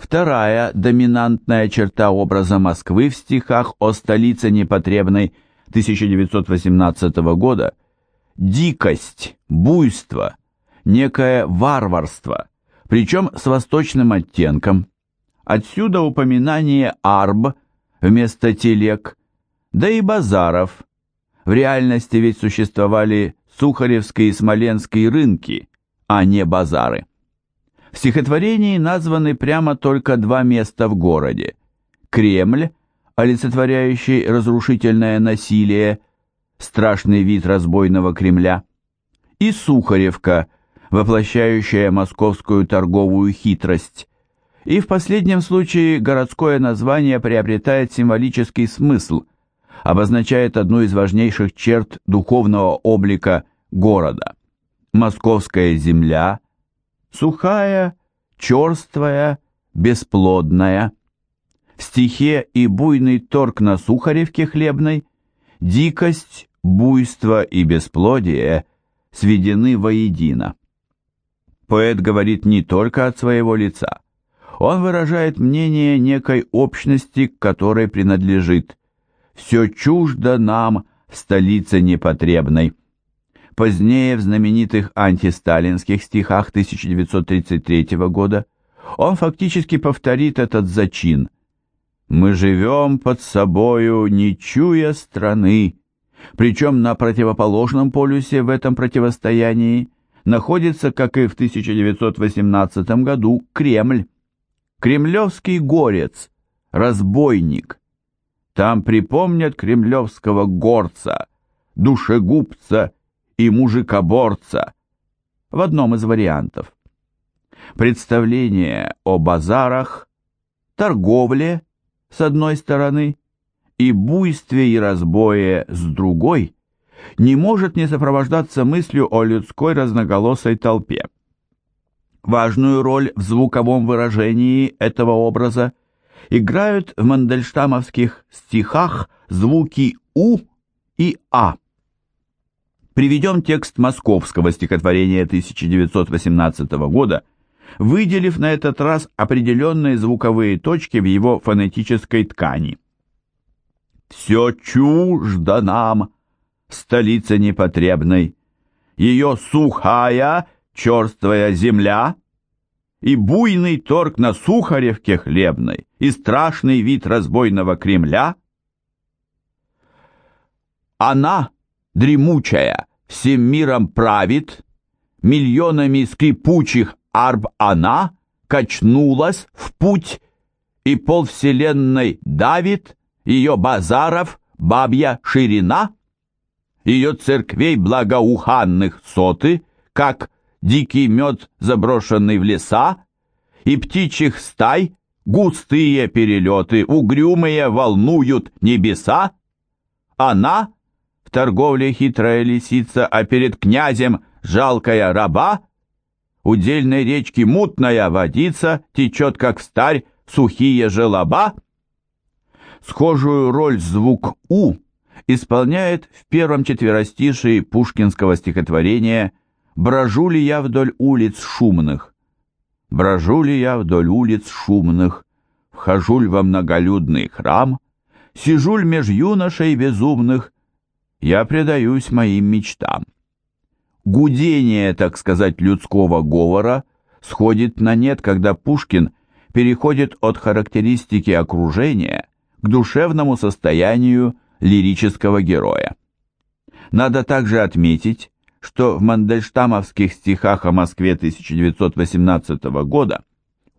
Вторая доминантная черта образа Москвы в стихах о столице непотребной 1918 года – дикость, буйство, некое варварство, причем с восточным оттенком. Отсюда упоминание арб вместо телег, да и базаров. В реальности ведь существовали Сухаревские и Смоленские рынки, а не базары. В стихотворении названы прямо только два места в городе. Кремль, олицетворяющий разрушительное насилие, страшный вид разбойного Кремля, и Сухаревка, воплощающая московскую торговую хитрость. И в последнем случае городское название приобретает символический смысл, обозначает одну из важнейших черт духовного облика города. Московская земля – сухая, черствая, бесплодная. В стихе и буйный торг на Сухаревке хлебной, дикость, буйство и бесплодие сведены воедино. Поэт говорит не только от своего лица, он выражает мнение некой общности, к которой принадлежит. «Все чуждо нам в столице непотребной». Позднее в знаменитых антисталинских стихах 1933 года он фактически повторит этот зачин. «Мы живем под собою, не чуя страны», причем на противоположном полюсе в этом противостоянии находится, как и в 1918 году, Кремль. Кремлевский горец, разбойник. Там припомнят кремлевского горца, душегубца и мужикоборца в одном из вариантов. Представление о базарах, торговле с одной стороны и буйстве и разбое с другой не может не сопровождаться мыслью о людской разноголосой толпе. Важную роль в звуковом выражении этого образа играют в мандельштамовских стихах звуки «у» и «а». Приведем текст московского стихотворения 1918 года, выделив на этот раз определенные звуковые точки в его фонетической ткани. «Все чуждо нам, столица непотребной, ее сухая, черствая земля, и буйный торг на Сухаревке хлебной, и страшный вид разбойного Кремля. Она, дремучая, всем миром правит, миллионами скрипучих арб она качнулась в путь, и полвселенной давит ее базаров бабья ширина, ее церквей благоуханных соты, как дикий мед, заброшенный в леса, и птичьих стай густые перелеты, угрюмые волнуют небеса, она — торговле хитрая лисица, а перед князем жалкая раба? Удельной речки мутная водица течет, как старь, сухие желоба? Схожую роль звук «у» исполняет в первом четверостишии пушкинского стихотворения «Брожу ли я вдоль улиц шумных?» «Брожу ли я вдоль улиц шумных? Вхожу ли во многолюдный храм? Сижу ли меж юношей безумных?» Я предаюсь моим мечтам. Гудение, так сказать, людского говора сходит на нет, когда Пушкин переходит от характеристики окружения к душевному состоянию лирического героя. Надо также отметить, что в мандельштамовских стихах о Москве 1918 года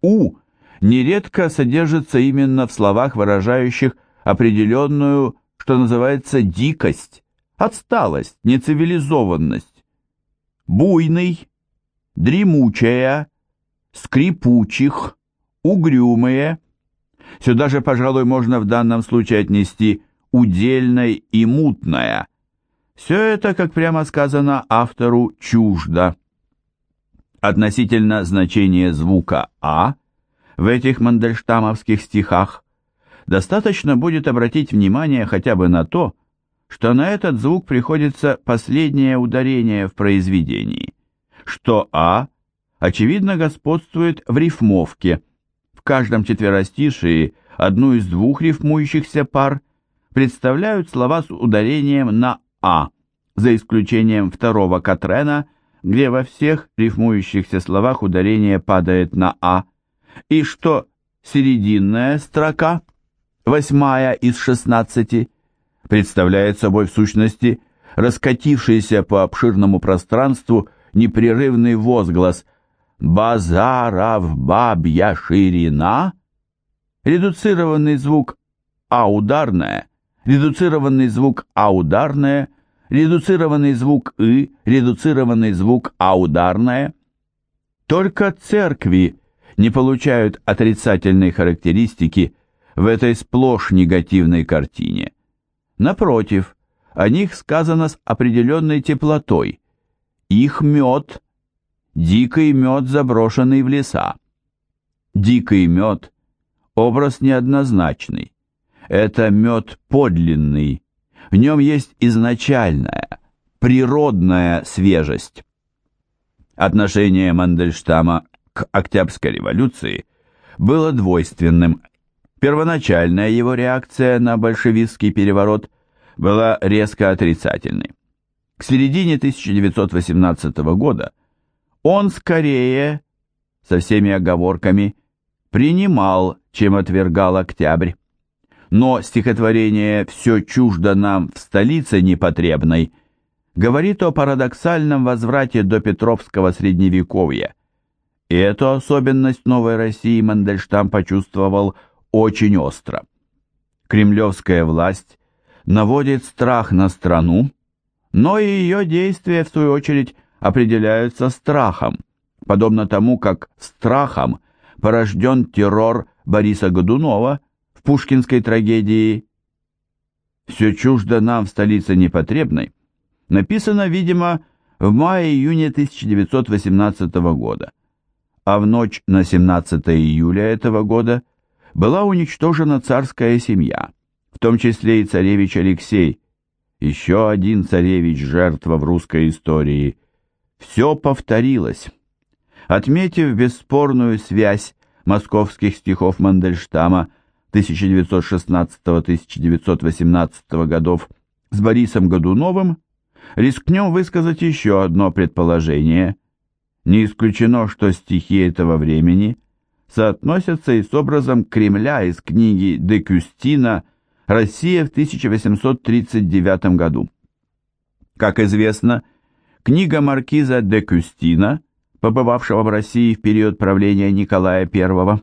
«у» нередко содержится именно в словах, выражающих определенную, что называется, дикость, отсталость, нецивилизованность. Буйный, дремучая, скрипучих, угрюмые. Сюда же, пожалуй, можно в данном случае отнести удельной и мутная. Все это, как прямо сказано, автору чуждо. Относительно значения звука «а» в этих мандельштамовских стихах достаточно будет обратить внимание хотя бы на то, что на этот звук приходится последнее ударение в произведении, что «а» очевидно господствует в рифмовке, в каждом четверостишии одну из двух рифмующихся пар представляют слова с ударением на «а», за исключением второго Катрена, где во всех рифмующихся словах ударение падает на «а», и что серединная строка, восьмая из шестнадцати, представляет собой в сущности раскатившийся по обширному пространству непрерывный возглас «Базаров бабья ширина», редуцированный звук «а» ударное, редуцированный звук «а» ударное, редуцированный звук «и», редуцированный звук «а» ударное. Только церкви не получают отрицательной характеристики в этой сплошь негативной картине. Напротив, о них сказано с определенной теплотой. Их мед – дикий мед, заброшенный в леса. Дикий мед – образ неоднозначный. Это мед подлинный, в нем есть изначальная, природная свежесть. Отношение Мандельштама к Октябрьской революции было двойственным. Первоначальная его реакция на большевистский переворот была резко отрицательной. К середине 1918 года он скорее, со всеми оговорками, принимал, чем отвергал октябрь. Но стихотворение «Все чуждо нам в столице непотребной» говорит о парадоксальном возврате до Петровского средневековья. И эту особенность новой России Мандельштам почувствовал очень остро. Кремлевская власть наводит страх на страну, но и ее действия, в свою очередь, определяются страхом, подобно тому, как страхом порожден террор Бориса Годунова в пушкинской трагедии «Все чуждо нам в столице непотребной», написано, видимо, в мае-июне 1918 года, а в ночь на 17 июля этого года была уничтожена царская семья – в том числе и царевич Алексей, еще один царевич-жертва в русской истории. Все повторилось. Отметив бесспорную связь московских стихов Мандельштама 1916-1918 годов с Борисом Годуновым, рискнем высказать еще одно предположение. Не исключено, что стихи этого времени соотносятся и с образом Кремля из книги Декюстина Россия в 1839 году. Как известно, книга маркиза де Кюстина, побывавшего в России в период правления Николая I,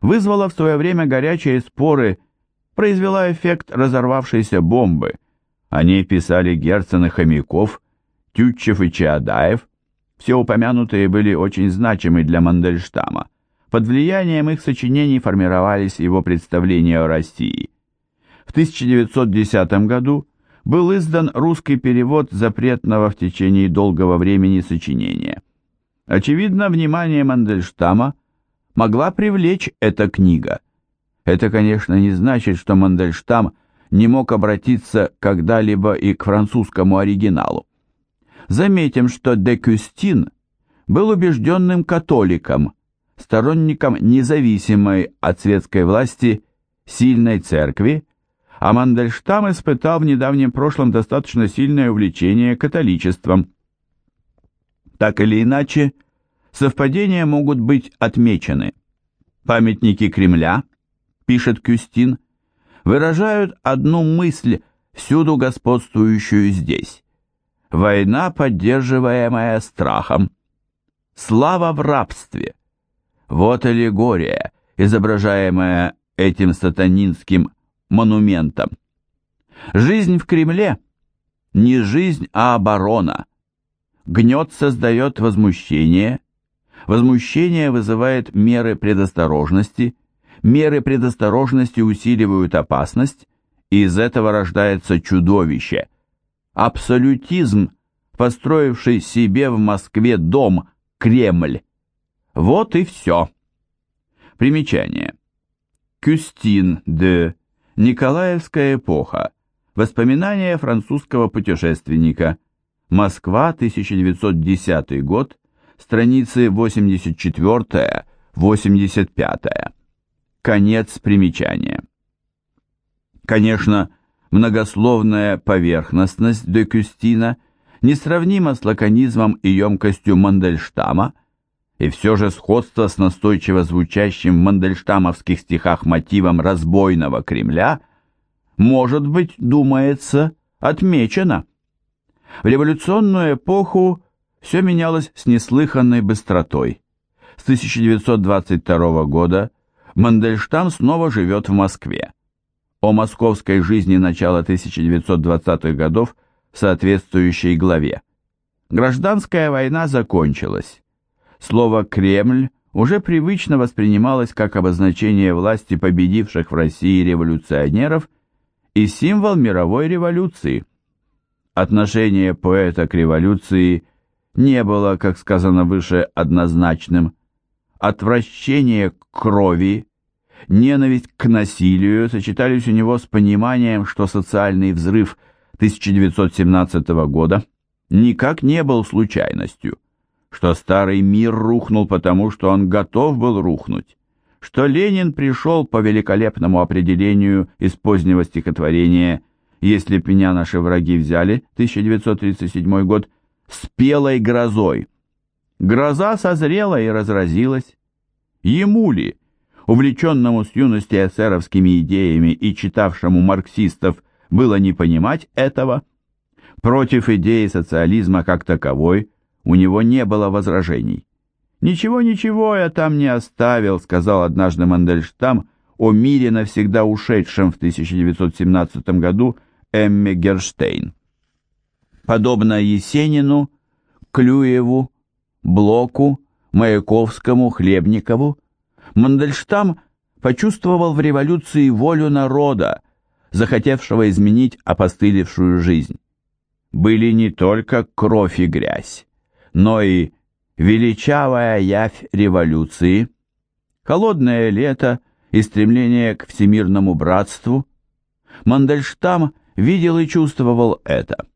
вызвала в свое время горячие споры, произвела эффект разорвавшейся бомбы. О ней писали Герцен и Хомяков, Тютчев и Чаадаев. Все упомянутые были очень значимы для Мандельштама. Под влиянием их сочинений формировались его представления о России – в 1910 году был издан русский перевод запретного в течение долгого времени сочинения. Очевидно, внимание Мандельштама могла привлечь эта книга. Это, конечно, не значит, что Мандельштам не мог обратиться когда-либо и к французскому оригиналу. Заметим, что де Кюстин был убежденным католиком, сторонником независимой от светской власти сильной церкви, а Мандельштам испытал в недавнем прошлом достаточно сильное увлечение католичеством. Так или иначе, совпадения могут быть отмечены. Памятники Кремля, пишет Кюстин, выражают одну мысль, всюду господствующую здесь. Война, поддерживаемая страхом. Слава в рабстве. Вот аллегория, изображаемая этим сатанинским монументом. Жизнь в Кремле не жизнь, а оборона. Гнет создает возмущение, возмущение вызывает меры предосторожности, меры предосторожности усиливают опасность, и из этого рождается чудовище. Абсолютизм, построивший себе в Москве дом Кремль. Вот и все. Примечание. Кюстин де Николаевская эпоха. Воспоминания французского путешественника. Москва, 1910 год. Страницы 84-85. Конец примечания. Конечно, многословная поверхностность де Кюстина несравнима с лаконизмом и емкостью Мандельштама, и все же сходство с настойчиво звучащим в мандельштамовских стихах мотивом разбойного Кремля может быть, думается, отмечено. В революционную эпоху все менялось с неслыханной быстротой. С 1922 года Мандельштам снова живет в Москве. О московской жизни начала 1920-х годов в соответствующей главе. Гражданская война закончилась. Слово «Кремль» уже привычно воспринималось как обозначение власти победивших в России революционеров и символ мировой революции. Отношение поэта к революции не было, как сказано выше, однозначным. Отвращение к крови, ненависть к насилию сочетались у него с пониманием, что социальный взрыв 1917 года никак не был случайностью, что старый мир рухнул потому, что он готов был рухнуть, что Ленин пришел по великолепному определению из позднего стихотворения «Если б меня наши враги взяли» 1937 год спелой грозой. Гроза созрела и разразилась. Ему ли, увлеченному с юности эсеровскими идеями и читавшему марксистов, было не понимать этого? Против идеи социализма как таковой у него не было возражений. «Ничего-ничего я там не оставил», — сказал однажды Мандельштам о мире, навсегда ушедшем в 1917 году Эмме Герштейн. Подобно Есенину, Клюеву, Блоку, Маяковскому, Хлебникову, Мандельштам почувствовал в революции волю народа, захотевшего изменить опостылевшую жизнь. Были не только кровь и грязь, но и величавая явь революции, холодное лето и стремление к всемирному братству. Мандельштам видел и чувствовал это.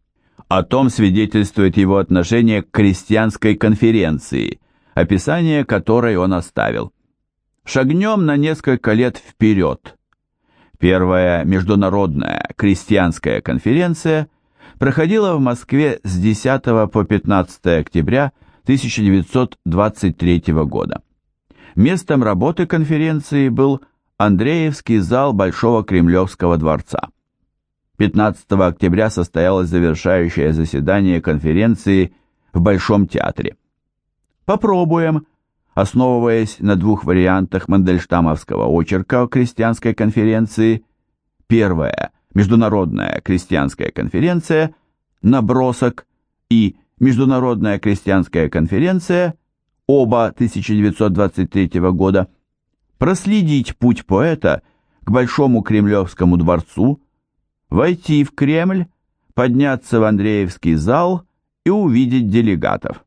О том свидетельствует его отношение к крестьянской конференции, описание которой он оставил. Шагнем на несколько лет вперед. Первая международная крестьянская конференция проходила в Москве с 10 по 15 октября 1923 года. Местом работы конференции был Андреевский зал Большого Кремлевского дворца. 15 октября состоялось завершающее заседание конференции в Большом театре. Попробуем основываясь на двух вариантах Мандельштамовского очерка о крестьянской конференции. Первая – Международная крестьянская конференция, набросок и Международная крестьянская конференция, оба 1923 года, проследить путь поэта к Большому Кремлевскому дворцу, войти в Кремль, подняться в Андреевский зал и увидеть делегатов.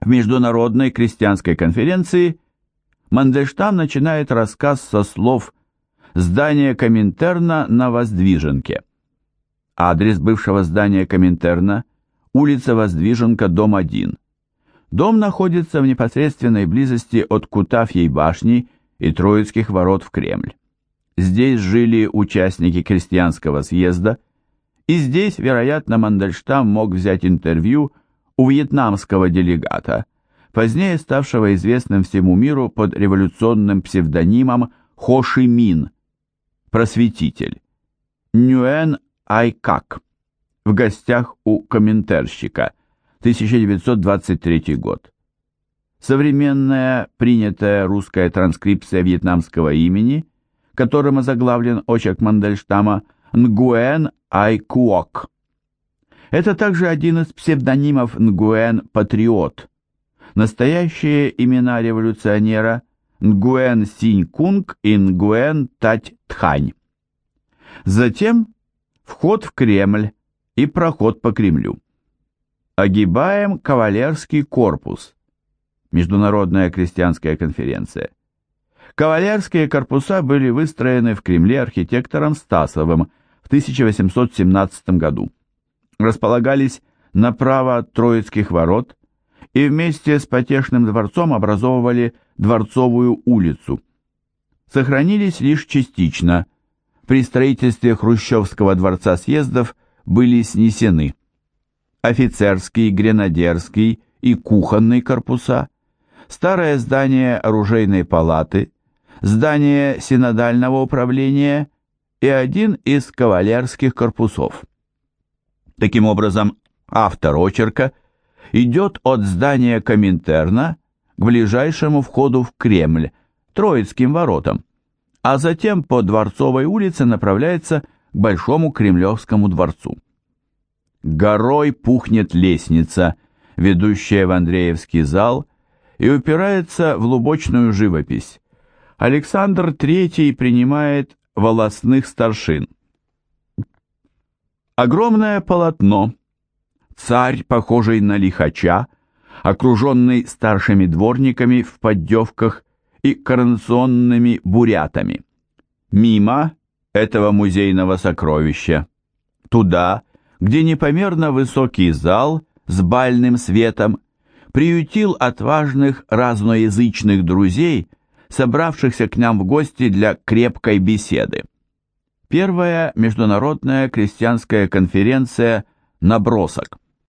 В Международной крестьянской конференции Мандельштам начинает рассказ со слов «Здание Коминтерна на Воздвиженке». Адрес бывшего здания Коминтерна – улица Воздвиженка, дом 1. Дом находится в непосредственной близости от Кутафьей башни и Троицких ворот в Кремль. Здесь жили участники крестьянского съезда, и здесь, вероятно, Мандельштам мог взять интервью – у вьетнамского делегата, позднее ставшего известным всему миру под революционным псевдонимом Хо Ши Мин, просветитель, Нюэн Айкак, в гостях у комментерщика, 1923 год. Современная принятая русская транскрипция вьетнамского имени, которым озаглавлен очерк Мандельштама, Нгуэн Айкуок. Это также один из псевдонимов Нгуэн Патриот. Настоящие имена революционера Нгуэн Синь Кунг и Нгуэн Тать Тхань. Затем вход в Кремль и проход по Кремлю. Огибаем кавалерский корпус. Международная крестьянская конференция. Кавалерские корпуса были выстроены в Кремле архитектором Стасовым в 1817 году располагались направо от Троицких ворот и вместе с Потешным дворцом образовывали Дворцовую улицу. сохранились лишь частично. При строительстве Хрущевского дворца съездов были снесены офицерский, гренадерский и кухонный корпуса, старое здание оружейной палаты, здание синодального управления и один из кавалерских корпусов. Таким образом, автор очерка идет от здания Коминтерна к ближайшему входу в Кремль, Троицким воротам, а затем по Дворцовой улице направляется к Большому Кремлевскому дворцу. Горой пухнет лестница, ведущая в Андреевский зал, и упирается в лубочную живопись. Александр III принимает волосных старшин. Огромное полотно, царь, похожий на лихача, окруженный старшими дворниками в поддевках и коронационными бурятами. Мимо этого музейного сокровища. Туда, где непомерно высокий зал с бальным светом приютил отважных разноязычных друзей, собравшихся к нам в гости для крепкой беседы. Первая международная крестьянская конференция «Набросок».